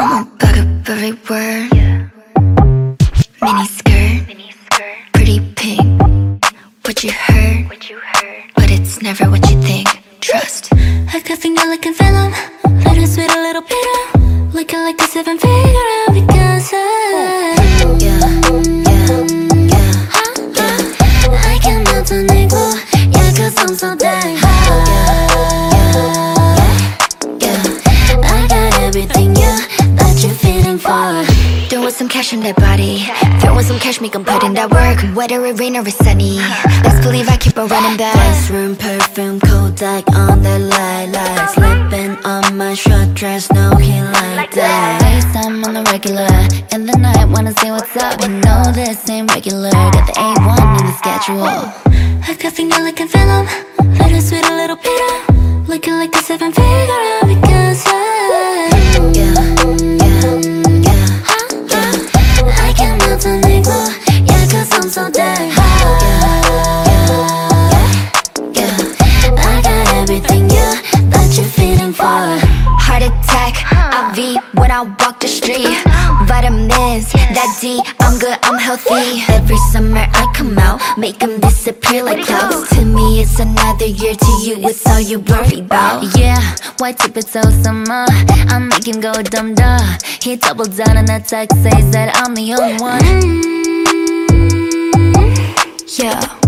I'm a bug up every word. Mini skirt, pretty pink. What you heard, but it's never what you think. Trust. I could think you're looking venom. Some cash in that body. Throwing some cash, make 'em put in that work. Whether it rain or it's sunny. Best believe I keep on running back. Bathroom perfume, Kodak on the lilac. Slipping on my short dress, no he like that. FaceTime on the regular. In the night, wanna see what's up. You know this ain't regular. Got the A1 in the schedule. I got finger like a when I walk the street. Vitamins, that D, I'm good, I'm healthy. Every summer I come out, make 'em disappear like clouds. To me, it's another year, to you, it's all you worry about. Yeah, white tip it's all summer. I make him go dumb duh. He doubled down on that text, says that I'm the only one. Mm. Yeah, I'll make him lose his cool. Yeah,